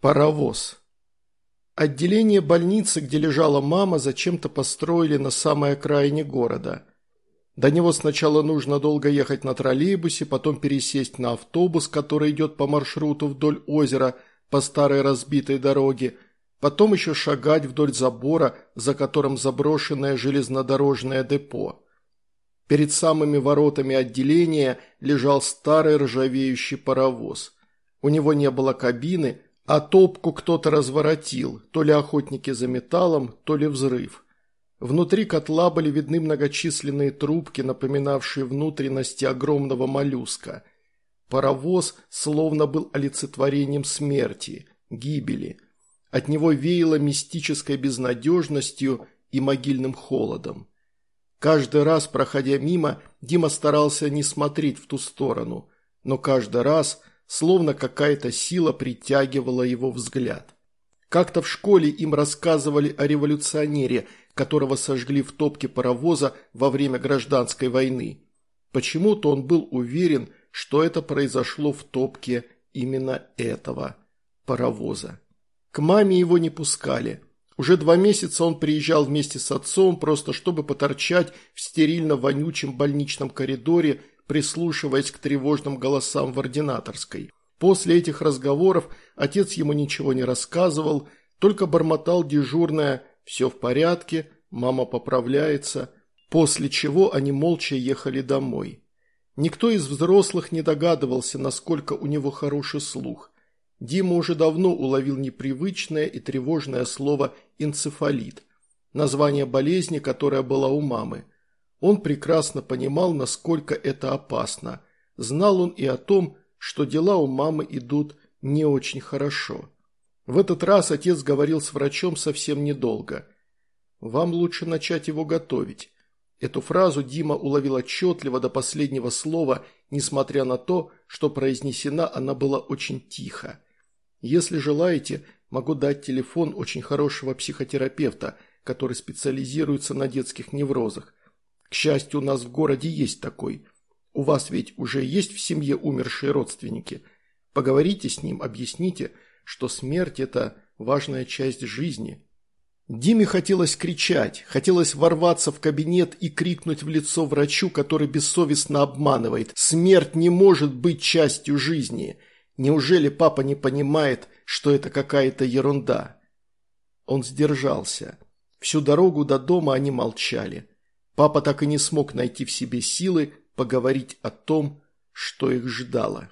Паровоз. Отделение больницы, где лежала мама, зачем-то построили на самой окраине города. До него сначала нужно долго ехать на троллейбусе, потом пересесть на автобус, который идет по маршруту вдоль озера по старой разбитой дороге, потом еще шагать вдоль забора, за которым заброшенное железнодорожное депо. Перед самыми воротами отделения лежал старый ржавеющий паровоз. У него не было кабины, а топку кто-то разворотил, то ли охотники за металлом, то ли взрыв. Внутри котла были видны многочисленные трубки, напоминавшие внутренности огромного моллюска. Паровоз словно был олицетворением смерти, гибели. От него веяло мистической безнадежностью и могильным холодом. Каждый раз, проходя мимо, Дима старался не смотреть в ту сторону, но каждый раз словно какая-то сила притягивала его взгляд. Как-то в школе им рассказывали о революционере, которого сожгли в топке паровоза во время гражданской войны. Почему-то он был уверен, что это произошло в топке именно этого паровоза. К маме его не пускали. Уже два месяца он приезжал вместе с отцом, просто чтобы поторчать в стерильно-вонючем больничном коридоре прислушиваясь к тревожным голосам в ординаторской. После этих разговоров отец ему ничего не рассказывал, только бормотал дежурное «все в порядке», «мама поправляется», после чего они молча ехали домой. Никто из взрослых не догадывался, насколько у него хороший слух. Дима уже давно уловил непривычное и тревожное слово «энцефалит», название болезни, которая была у мамы. Он прекрасно понимал, насколько это опасно. Знал он и о том, что дела у мамы идут не очень хорошо. В этот раз отец говорил с врачом совсем недолго. «Вам лучше начать его готовить». Эту фразу Дима уловил отчетливо до последнего слова, несмотря на то, что произнесена она была очень тихо. «Если желаете, могу дать телефон очень хорошего психотерапевта, который специализируется на детских неврозах. К счастью, у нас в городе есть такой. У вас ведь уже есть в семье умершие родственники. Поговорите с ним, объясните, что смерть – это важная часть жизни». Диме хотелось кричать, хотелось ворваться в кабинет и крикнуть в лицо врачу, который бессовестно обманывает. «Смерть не может быть частью жизни! Неужели папа не понимает, что это какая-то ерунда?» Он сдержался. Всю дорогу до дома они молчали. Папа так и не смог найти в себе силы поговорить о том, что их ждало.